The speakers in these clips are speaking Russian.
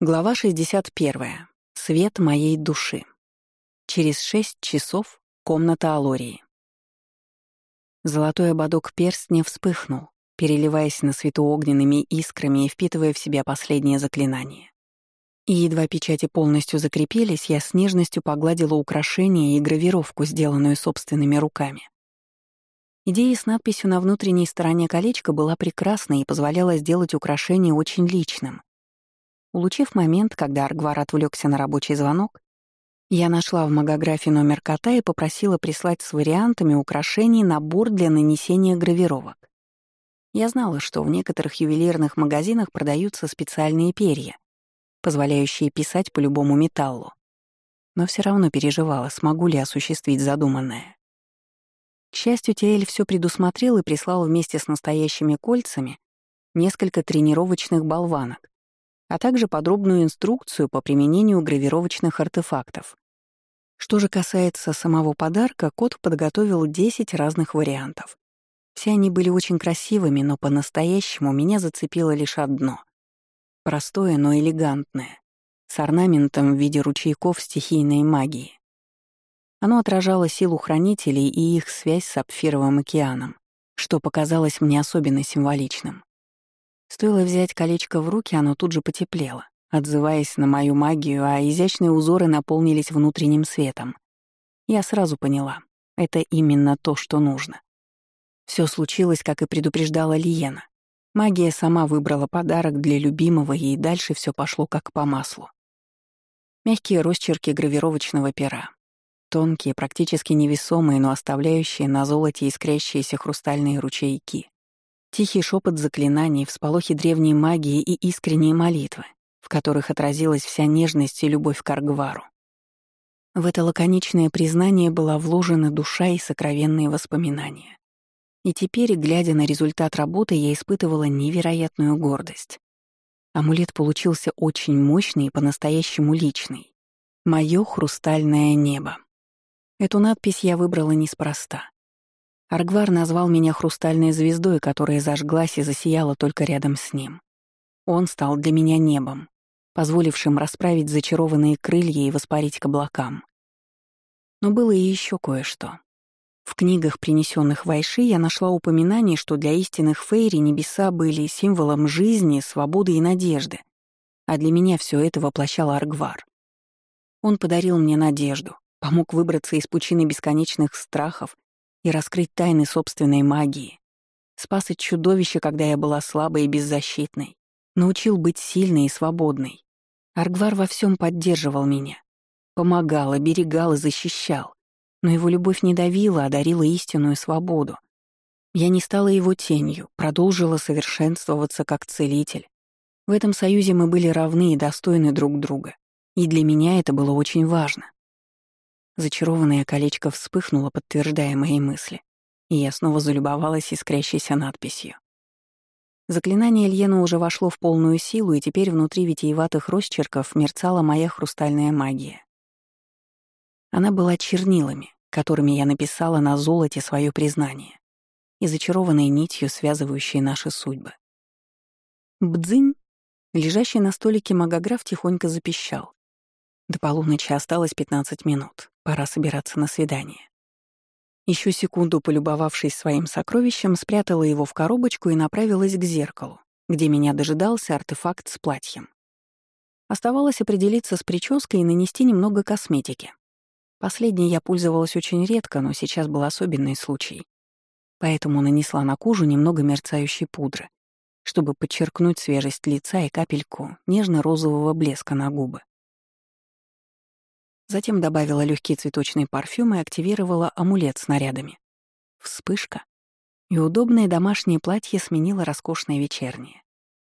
Глава 61. Свет моей души. Через шесть часов комната Алории. Золотой ободок перстня вспыхнул, переливаясь на свету огненными искрами и впитывая в себя последнее заклинание. И едва печати полностью закрепились, я с нежностью погладила украшение и гравировку, сделанную собственными руками. Идея с надписью на внутренней стороне колечка была прекрасной и позволяла сделать украшение очень личным — Улучив момент, когда Аргвар отвлекся на рабочий звонок, я нашла в магографе номер кота и попросила прислать с вариантами украшений набор для нанесения гравировок. Я знала, что в некоторых ювелирных магазинах продаются специальные перья, позволяющие писать по любому металлу. Но все равно переживала, смогу ли осуществить задуманное. К счастью, Тиэль все предусмотрел и прислал вместе с настоящими кольцами несколько тренировочных болванок, а также подробную инструкцию по применению гравировочных артефактов. Что же касается самого подарка, кот подготовил 10 разных вариантов. Все они были очень красивыми, но по-настоящему меня зацепило лишь одно. Простое, но элегантное, с орнаментом в виде ручейков стихийной магии. Оно отражало силу хранителей и их связь с сапфировым океаном, что показалось мне особенно символичным. Стоило взять колечко в руки, оно тут же потеплело, отзываясь на мою магию, а изящные узоры наполнились внутренним светом. Я сразу поняла, это именно то, что нужно. Все случилось, как и предупреждала Лиена. Магия сама выбрала подарок для любимого, и дальше все пошло как по маслу. Мягкие росчерки гравировочного пера. Тонкие, практически невесомые, но оставляющие на золоте искрящиеся хрустальные ручейки. Тихий шепот заклинаний, всполохи древней магии и искренние молитвы, в которых отразилась вся нежность и любовь к Аргвару. В это лаконичное признание была вложена душа и сокровенные воспоминания. И теперь, глядя на результат работы, я испытывала невероятную гордость. Амулет получился очень мощный и по-настоящему личный. Моё хрустальное небо. Эту надпись я выбрала неспроста. Аргвар назвал меня хрустальной звездой, которая зажглась и засияла только рядом с ним. Он стал для меня небом, позволившим расправить зачарованные крылья и воспарить к облакам. Но было и еще кое-что. В книгах, принесенных Вайши, я нашла упоминание, что для истинных фейри небеса были символом жизни, свободы и надежды, а для меня все это воплощал Аргвар. Он подарил мне надежду, помог выбраться из пучины бесконечных страхов и раскрыть тайны собственной магии. Спас от чудовища, когда я была слабой и беззащитной. Научил быть сильной и свободной. Аргвар во всем поддерживал меня. Помогал, оберегал и защищал. Но его любовь не давила, а дарила истинную свободу. Я не стала его тенью, продолжила совершенствоваться как целитель. В этом союзе мы были равны и достойны друг друга. И для меня это было очень важно. Зачарованное колечко вспыхнуло, подтверждая мои мысли, и я снова залюбовалась искрящейся надписью. Заклинание Ильена уже вошло в полную силу, и теперь внутри витиеватых росчерков мерцала моя хрустальная магия. Она была чернилами, которыми я написала на золоте свое признание, и зачарованной нитью, связывающей наши судьбы. Бдзынь! Лежащий на столике магограф тихонько запищал. До полуночи осталось 15 минут. Пора собираться на свидание. Еще секунду полюбовавшись своим сокровищем, спрятала его в коробочку и направилась к зеркалу, где меня дожидался артефакт с платьем. Оставалось определиться с прической и нанести немного косметики. Последней я пользовалась очень редко, но сейчас был особенный случай. Поэтому нанесла на кожу немного мерцающей пудры, чтобы подчеркнуть свежесть лица и капельку нежно-розового блеска на губы. Затем добавила легкий цветочный парфюм и активировала амулет с нарядами. Вспышка. И удобное домашнее платье сменило роскошное вечернее.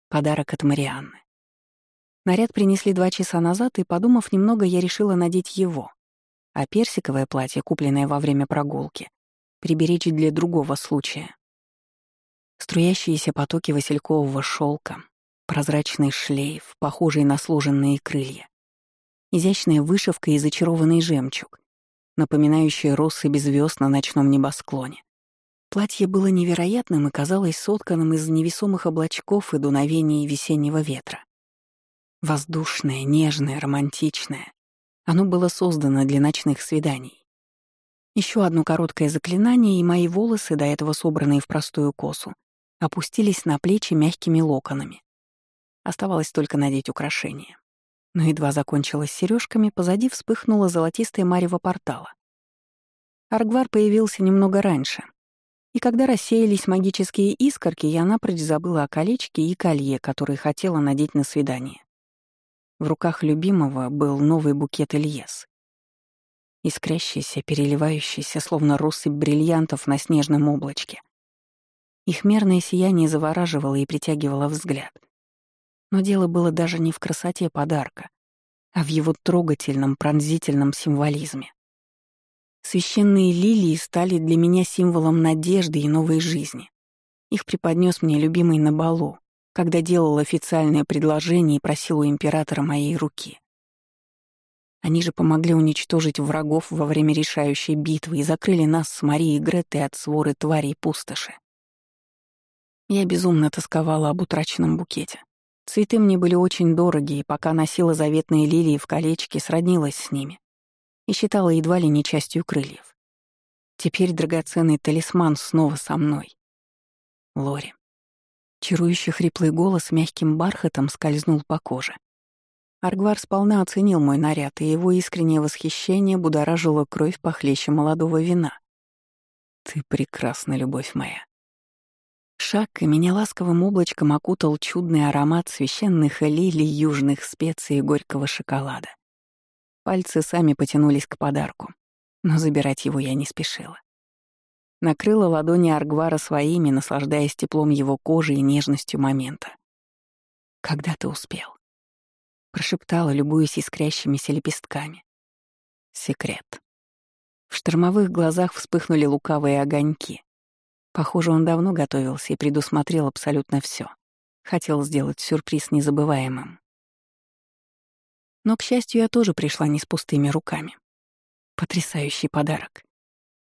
Подарок от Марианны. Наряд принесли два часа назад, и, подумав немного, я решила надеть его. А персиковое платье, купленное во время прогулки, приберечь для другого случая. Струящиеся потоки василькового шелка, прозрачный шлейф, похожий на сложенные крылья, изящная вышивка и зачарованный жемчуг, напоминающий россыпь звезд на ночном небосклоне. Платье было невероятным и казалось сотканным из невесомых облачков и дуновений весеннего ветра. Воздушное, нежное, романтичное. Оно было создано для ночных свиданий. Еще одно короткое заклинание, и мои волосы, до этого собранные в простую косу, опустились на плечи мягкими локонами. Оставалось только надеть украшения. Но едва закончилась сережками, позади вспыхнула золотистая марево портала. Аргвар появился немного раньше. И когда рассеялись магические искорки, я напрочь забыла о колечке и колье, которые хотела надеть на свидание. В руках любимого был новый букет Ильес. Искрящийся, переливающийся, словно россыпь бриллиантов на снежном облачке. Их мерное сияние завораживало и притягивало взгляд. Но дело было даже не в красоте подарка, а в его трогательном, пронзительном символизме. Священные лилии стали для меня символом надежды и новой жизни. Их преподнес мне любимый на балу, когда делал официальное предложение и просил у императора моей руки. Они же помогли уничтожить врагов во время решающей битвы и закрыли нас с Марией Гретой от своры тварей пустоши. Я безумно тосковала об утраченном букете. Цветы мне были очень дороги, и пока носила заветные лилии в колечке, сроднилась с ними и считала едва ли не частью крыльев. Теперь драгоценный талисман снова со мной. Лори. Чарующий хриплый голос мягким бархатом скользнул по коже. Аргвар сполна оценил мой наряд, и его искреннее восхищение будоражило кровь похлеще молодого вина. «Ты прекрасна, любовь моя». Шаг, и меня ласковым облачком окутал чудный аромат священных лилий, южных специй и горького шоколада. Пальцы сами потянулись к подарку, но забирать его я не спешила накрыла ладони Аргвара своими, наслаждаясь теплом его кожи и нежностью момента. «Когда ты успел?» Прошептала, любуясь искрящимися лепестками. Секрет. В штормовых глазах вспыхнули лукавые огоньки. Похоже, он давно готовился и предусмотрел абсолютно все. Хотел сделать сюрприз незабываемым. Но, к счастью, я тоже пришла не с пустыми руками. Потрясающий подарок.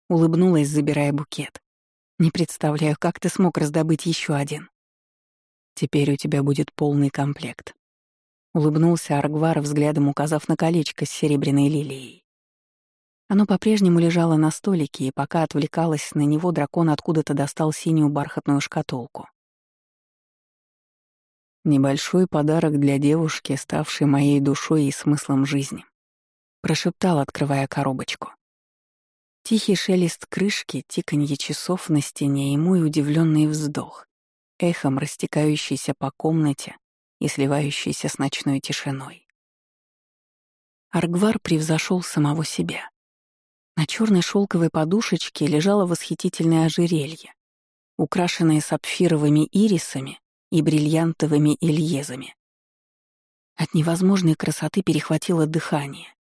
Улыбнулась, забирая букет. Не представляю, как ты смог раздобыть еще один. Теперь у тебя будет полный комплект. Улыбнулся Аргвар, взглядом указав на колечко с серебряной лилией. Оно по-прежнему лежало на столике, и пока отвлекалась на него, дракон откуда-то достал синюю бархатную шкатулку. Небольшой подарок для девушки, ставшей моей душой и смыслом жизни. Прошептал, открывая коробочку. Тихий шелест крышки, тиканье часов на стене и мой удивленный вздох, эхом растекающийся по комнате и сливающийся с ночной тишиной. Аргвар превзошел самого себя. На черной шелковой подушечке лежало восхитительное ожерелье, украшенное сапфировыми ирисами и бриллиантовыми ильезами. От невозможной красоты перехватило дыхание.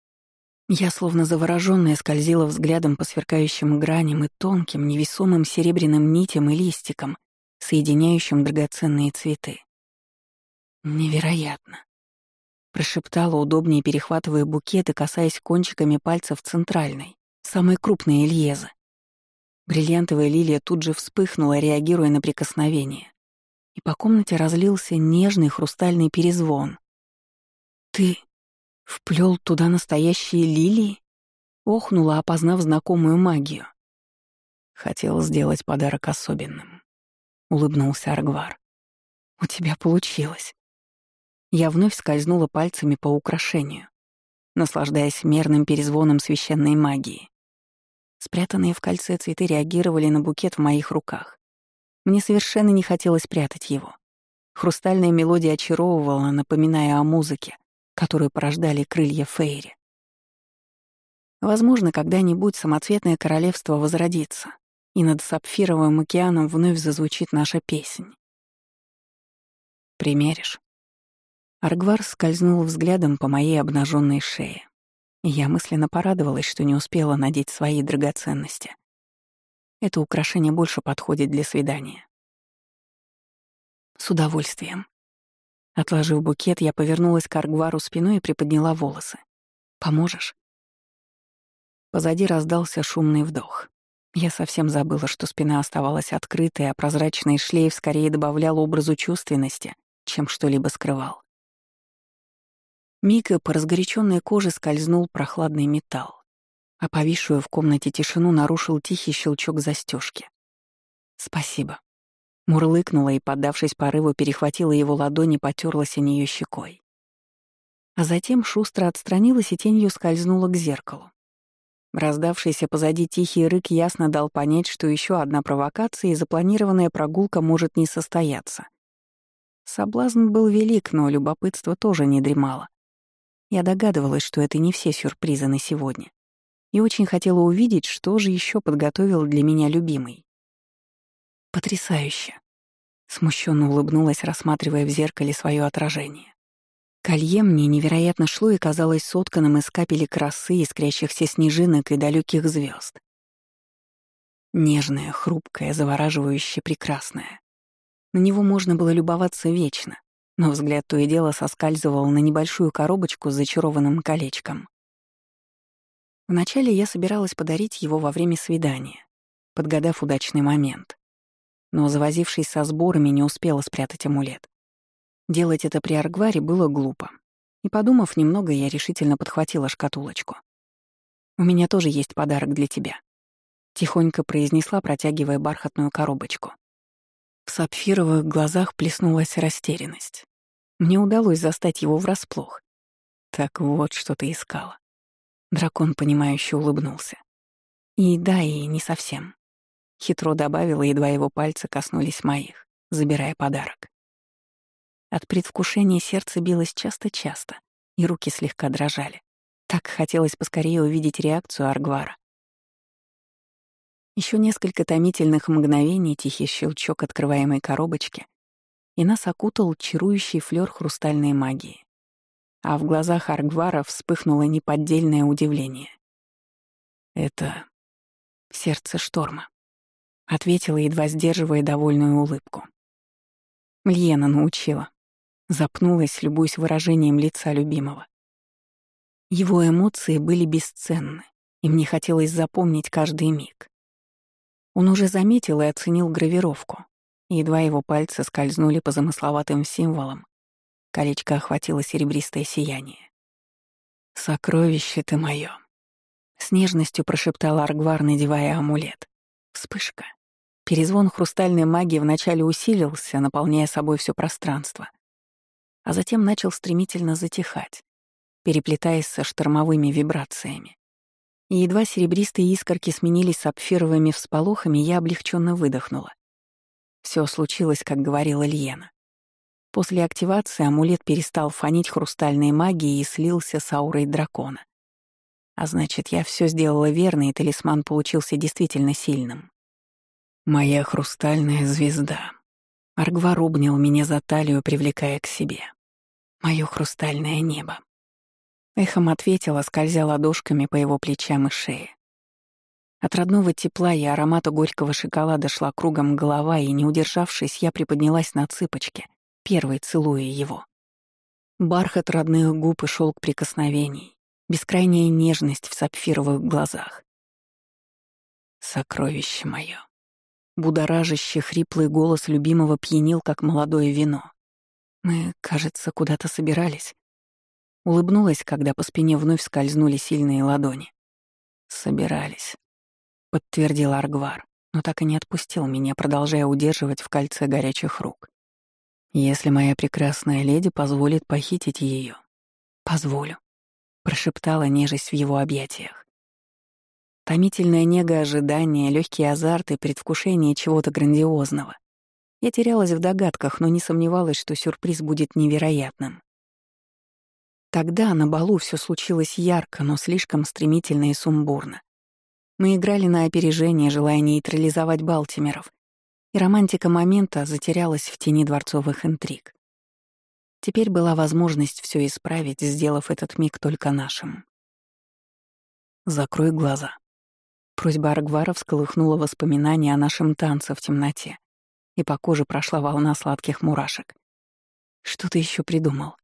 Я, словно заворожённая, скользила взглядом по сверкающим граням и тонким, невесомым серебряным нитям и листикам, соединяющим драгоценные цветы. «Невероятно!» Прошептала, удобнее перехватывая букет и касаясь кончиками пальцев центральной, самой крупной Эльезы. Бриллиантовая лилия тут же вспыхнула, реагируя на прикосновение. И по комнате разлился нежный хрустальный перезвон. «Ты...» Вплел туда настоящие лилии? Охнула, опознав знакомую магию. Хотел сделать подарок особенным. Улыбнулся Аргвар. У тебя получилось. Я вновь скользнула пальцами по украшению, наслаждаясь мерным перезвоном священной магии. Спрятанные в кольце цветы реагировали на букет в моих руках. Мне совершенно не хотелось прятать его. Хрустальная мелодия очаровывала, напоминая о музыке, которые порождали крылья Фейри. Возможно, когда-нибудь самоцветное королевство возродится, и над Сапфировым океаном вновь зазвучит наша песнь. Примеришь? Аргвар скользнул взглядом по моей обнаженной шее. Я мысленно порадовалась, что не успела надеть свои драгоценности. Это украшение больше подходит для свидания. С удовольствием. Отложив букет, я повернулась к Аргвару спиной и приподняла волосы. «Поможешь?» Позади раздался шумный вдох. Я совсем забыла, что спина оставалась открытой, а прозрачный шлейф скорее добавлял образу чувственности, чем что-либо скрывал. Миг по разгоряченной коже скользнул прохладный металл, а повисшую в комнате тишину нарушил тихий щелчок застежки. «Спасибо». Мурлыкнула и, поддавшись порыву, перехватила его ладони и потерлась о нее щекой. А затем шустро отстранилась и тенью скользнула к зеркалу. Раздавшийся позади тихий рык ясно дал понять, что еще одна провокация и запланированная прогулка может не состояться. Соблазн был велик, но любопытство тоже не дремало. Я догадывалась, что это не все сюрпризы на сегодня. И очень хотела увидеть, что же еще подготовил для меня любимый. Потрясающе. Смущенно улыбнулась, рассматривая в зеркале свое отражение. Колье мне невероятно шло и казалось сотканным из капелек красы, искрящихся снежинок и далеких звезд. Нежное, хрупкое, завораживающе прекрасное. На него можно было любоваться вечно, но взгляд то и дело соскальзывал на небольшую коробочку с зачарованным колечком. Вначале я собиралась подарить его во время свидания, подгадав удачный момент. Но, завозившись со сборами, не успела спрятать амулет. Делать это при Аргваре было глупо. И, подумав немного, я решительно подхватила шкатулочку. «У меня тоже есть подарок для тебя», — тихонько произнесла, протягивая бархатную коробочку. В сапфировых глазах плеснулась растерянность. Мне удалось застать его врасплох. Так вот, что ты искала. Дракон, понимающе улыбнулся. И да, и не совсем. Хитро добавила, едва его пальцы коснулись моих, забирая подарок. От предвкушения сердце билось часто-часто, и руки слегка дрожали. Так хотелось поскорее увидеть реакцию Аргвара. Еще несколько томительных мгновений, тихий щелчок открываемой коробочки, и нас окутал чарующий флёр хрустальной магии. А в глазах Аргвара вспыхнуло неподдельное удивление. «Это сердце шторма», — ответила, едва сдерживая довольную улыбку. Льена научила. Запнулась, любуясь выражением лица любимого. Его эмоции были бесценны, и мне хотелось запомнить каждый миг. Он уже заметил и оценил гравировку. Едва его пальцы скользнули по замысловатым символам, колечко охватило серебристое сияние. «Сокровище ты моё!» С нежностью прошептал Аргвар, надевая амулет. Вспышка. Перезвон хрустальной магии вначале усилился, наполняя собой все пространство, а затем начал стремительно затихать, переплетаясь со штормовыми вибрациями. И едва серебристые искорки сменились сапфировыми всполохами, я облегченно выдохнула. Все случилось, как говорила Льена. После активации амулет перестал фонить хрустальной магией и слился с аурой дракона. А значит, я все сделала верно, и талисман получился действительно сильным. Моя хрустальная звезда. Аргвар обнял меня за талию, привлекая к себе. Мое хрустальное небо. Эхом ответила, скользя ладошками по его плечам и шее. От родного тепла и аромата горького шоколада шла кругом голова, и, не удержавшись, я приподнялась на цыпочки, первой целуя его. Бархат родных губ и шелк прикосновений, бескрайняя нежность в сапфировых глазах. Сокровище мое. Будоражащий хриплый голос любимого пьянил, как молодое вино. Мы, кажется, куда-то собирались. Улыбнулась, когда по спине вновь скользнули сильные ладони. «Собирались», — подтвердил Аргвар, но так и не отпустил меня, продолжая удерживать в кольце горячих рук. «Если моя прекрасная леди позволит похитить ее, «Позволю», — прошептала, нежесть в его объятиях. Томительная нега ожидания, легкий азарт и предвкушение чего-то грандиозного. Я терялась в догадках, но не сомневалась, что сюрприз будет невероятным. Тогда на балу все случилось ярко, но слишком стремительно и сумбурно. Мы играли на опережение, желая нейтрализовать Балтимеров, и романтика момента затерялась в тени дворцовых интриг. Теперь была возможность все исправить, сделав этот миг только нашим. «Закрой глаза». Просьба Аргвара всколыхнула воспоминания о нашем танце в темноте, и по коже прошла волна сладких мурашек. «Что ты еще придумал?»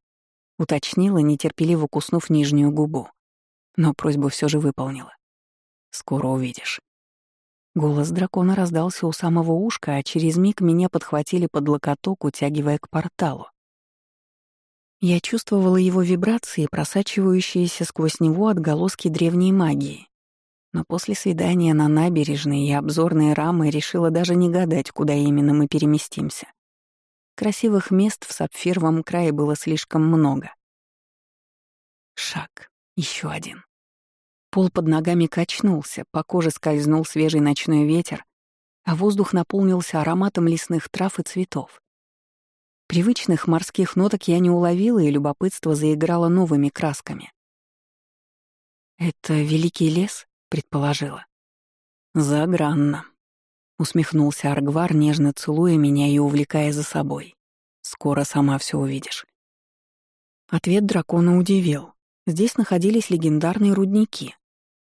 Уточнила, нетерпеливо куснув нижнюю губу. Но просьбу все же выполнила. «Скоро увидишь». Голос дракона раздался у самого ушка, а через миг меня подхватили под локоток, утягивая к порталу. Я чувствовала его вибрации, просачивающиеся сквозь него отголоски древней магии. Но после свидания на набережной и обзорной рамы решила даже не гадать, куда именно мы переместимся. Красивых мест в сапфировом крае было слишком много. Шаг. еще один. Пол под ногами качнулся, по коже скользнул свежий ночной ветер, а воздух наполнился ароматом лесных трав и цветов. Привычных морских ноток я не уловила, и любопытство заиграло новыми красками. «Это великий лес?» — предположила. «Загранно», — усмехнулся Аргвар, нежно целуя меня и увлекая за собой. «Скоро сама все увидишь». Ответ дракона удивил. Здесь находились легендарные рудники,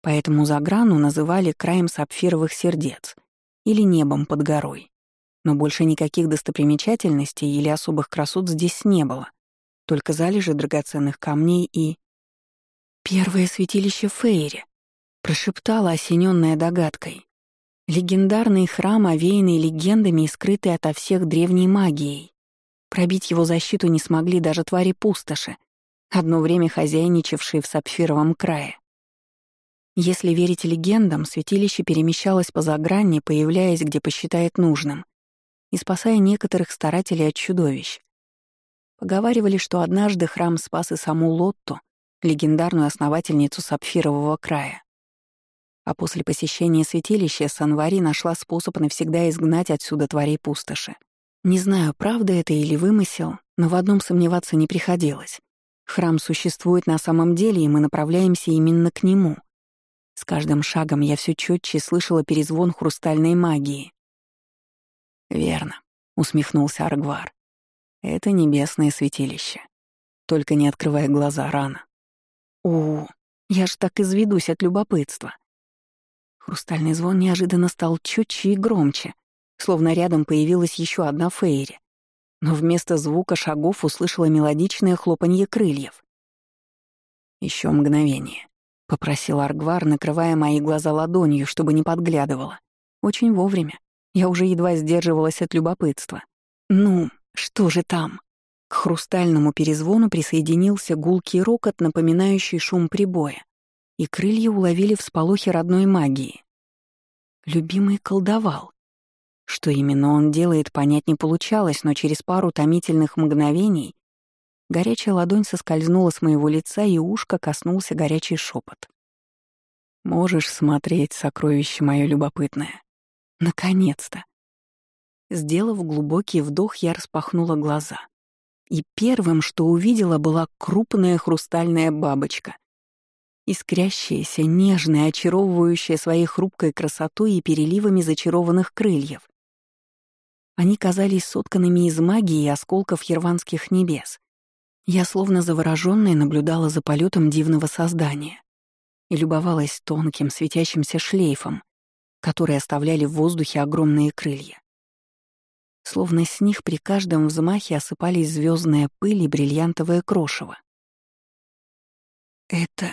поэтому Заграну называли краем сапфировых сердец или небом под горой но больше никаких достопримечательностей или особых красот здесь не было, только залежи драгоценных камней и... «Первое святилище Фейри», — прошептала осененная догадкой. Легендарный храм, овеянный легендами и скрытый ото всех древней магией. Пробить его защиту не смогли даже твари пустоши, одно время хозяйничавшие в сапфировом крае. Если верить легендам, святилище перемещалось по заграни, появляясь где посчитает нужным, и спасая некоторых старателей от чудовищ. Поговаривали, что однажды храм спас и саму Лотту, легендарную основательницу Сапфирового края. А после посещения святилища Санвари нашла способ навсегда изгнать отсюда тварей пустоши. Не знаю, правда это или вымысел, но в одном сомневаться не приходилось. Храм существует на самом деле, и мы направляемся именно к нему. С каждым шагом я все четче слышала перезвон хрустальной магии, «Верно», — усмехнулся Аргвар. «Это небесное святилище. Только не открывая глаза рано». «О, я ж так изведусь от любопытства». Хрустальный звон неожиданно стал четче и громче, словно рядом появилась еще одна фейри. Но вместо звука шагов услышала мелодичное хлопанье крыльев. Еще мгновение», — попросил Аргвар, накрывая мои глаза ладонью, чтобы не подглядывала. Очень вовремя. Я уже едва сдерживалась от любопытства. «Ну, что же там?» К хрустальному перезвону присоединился гулкий рокот, напоминающий шум прибоя, и крылья уловили всполохи родной магии. Любимый колдовал. Что именно он делает, понять не получалось, но через пару томительных мгновений горячая ладонь соскользнула с моего лица, и ушко коснулся горячий шепот. «Можешь смотреть, сокровище мое любопытное. Наконец-то. Сделав глубокий вдох, я распахнула глаза. И первым, что увидела, была крупная хрустальная бабочка. Искрящаяся, нежная, очаровывающая своей хрупкой красотой и переливами зачарованных крыльев. Они казались сотканными из магии и осколков ерванских небес. Я словно заворожённая наблюдала за полетом дивного создания и любовалась тонким, светящимся шлейфом, которые оставляли в воздухе огромные крылья. Словно с них при каждом взмахе осыпались звездная пыль и бриллиантовое крошево. «Это...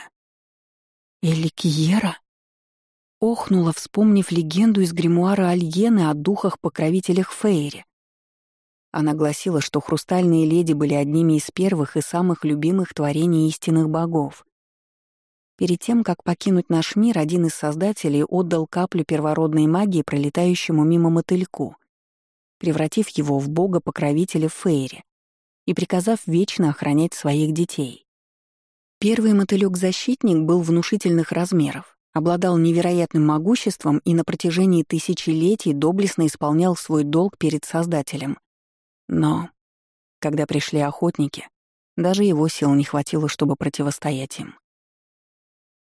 Эликиера?» Охнула, вспомнив легенду из гримуара Альены о духах-покровителях Фейри. Она гласила, что хрустальные леди были одними из первых и самых любимых творений истинных богов. Перед тем, как покинуть наш мир, один из создателей отдал каплю первородной магии пролетающему мимо мотыльку, превратив его в бога-покровителя Фейри и приказав вечно охранять своих детей. Первый мотылёк-защитник был внушительных размеров, обладал невероятным могуществом и на протяжении тысячелетий доблестно исполнял свой долг перед Создателем. Но, когда пришли охотники, даже его сил не хватило, чтобы противостоять им.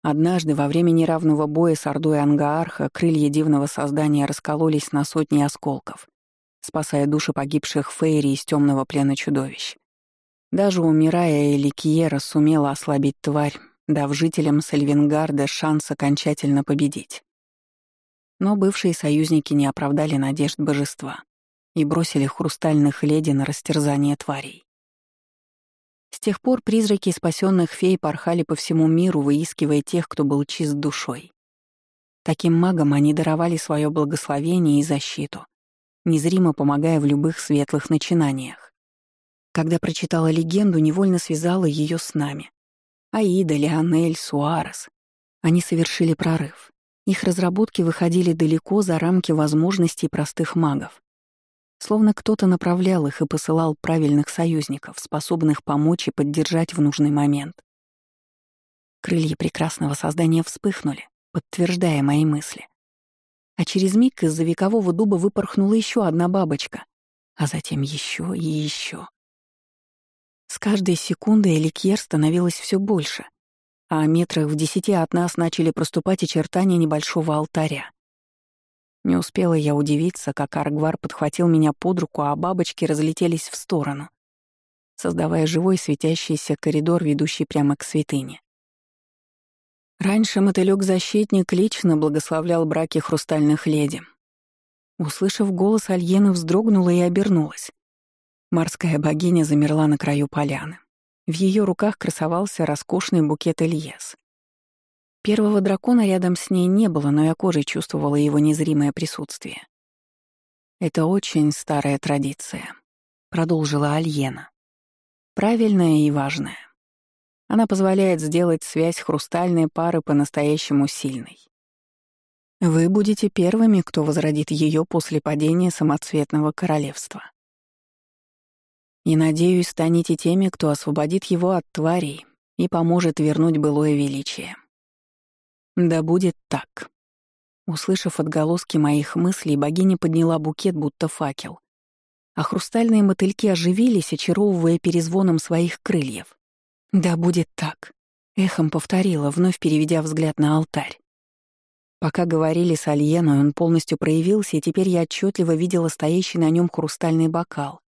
Однажды во время неравного боя с Ордой Ангаарха крылья дивного создания раскололись на сотни осколков, спасая души погибших Фейри из темного плена чудовищ. Даже умирая, Эликиера сумела ослабить тварь, дав жителям Сальвингарда шанс окончательно победить. Но бывшие союзники не оправдали надежд божества и бросили хрустальных леди на растерзание тварей. С тех пор призраки спасенных фей порхали по всему миру, выискивая тех, кто был чист душой. Таким магам они даровали свое благословение и защиту, незримо помогая в любых светлых начинаниях. Когда прочитала легенду, невольно связала ее с нами. Аида, Леонель, Суарес. Они совершили прорыв. Их разработки выходили далеко за рамки возможностей простых магов. Словно кто-то направлял их и посылал правильных союзников, способных помочь и поддержать в нужный момент. Крылья прекрасного создания вспыхнули, подтверждая мои мысли. А через миг из-за векового дуба выпорхнула еще одна бабочка, а затем еще и еще. С каждой секундой Эликьер становилось все больше, а метрах в десяти от нас начали проступать очертания небольшого алтаря. Не успела я удивиться, как Аргвар подхватил меня под руку, а бабочки разлетелись в сторону, создавая живой светящийся коридор, ведущий прямо к святыне. Раньше мотылёк-защитник лично благословлял браки хрустальных леди. Услышав голос, Альена вздрогнула и обернулась. Морская богиня замерла на краю поляны. В ее руках красовался роскошный букет Ильес. Первого дракона рядом с ней не было, но я кожей чувствовала его незримое присутствие. «Это очень старая традиция», — продолжила Альена. «Правильная и важная. Она позволяет сделать связь хрустальной пары по-настоящему сильной. Вы будете первыми, кто возродит ее после падения самоцветного королевства. И, надеюсь, станете теми, кто освободит его от тварей и поможет вернуть былое величие. Да будет так. Услышав отголоски моих мыслей, богиня подняла букет, будто факел. А хрустальные мотыльки оживились, очаровывая перезвоном своих крыльев. «Да будет так», — эхом повторила, вновь переведя взгляд на алтарь. Пока говорили с Альеной, он полностью проявился, и теперь я отчетливо видела стоящий на нем хрустальный бокал,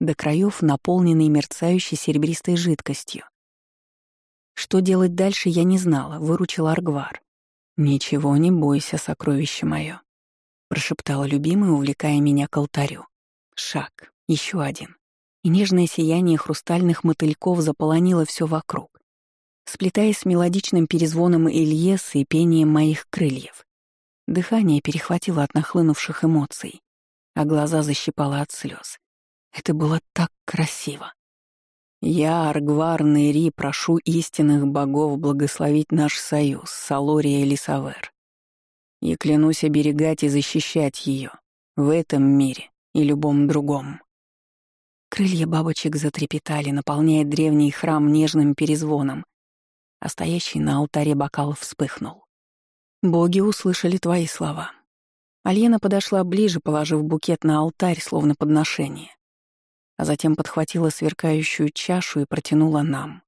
до краев наполненный мерцающей серебристой жидкостью. Что делать дальше, я не знала, выручил Аргвар. «Ничего не бойся, сокровище мое», — прошептала любимый, увлекая меня к алтарю. Шаг, еще один и нежное сияние хрустальных мотыльков заполонило все вокруг, сплетаясь с мелодичным перезвоном Ильеса и пением моих крыльев. Дыхание перехватило от нахлынувших эмоций, а глаза защипало от слез. Это было так красиво. Я, Аргвар Нейри, прошу истинных богов благословить наш союз, Салория и Лисавер. И клянусь оберегать и защищать ее в этом мире и любом другом. Крылья бабочек затрепетали, наполняя древний храм нежным перезвоном, а стоящий на алтаре бокал вспыхнул. «Боги услышали твои слова». Альена подошла ближе, положив букет на алтарь, словно подношение, а затем подхватила сверкающую чашу и протянула нам.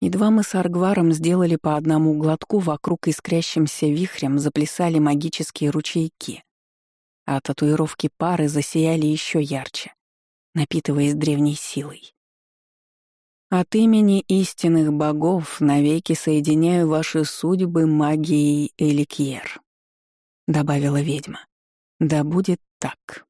Едва мы с Аргваром сделали по одному глотку, вокруг искрящимся вихрем заплясали магические ручейки, а татуировки пары засияли еще ярче напитываясь древней силой. От имени истинных богов навеки соединяю ваши судьбы магией Эликьер, добавила ведьма. Да будет так.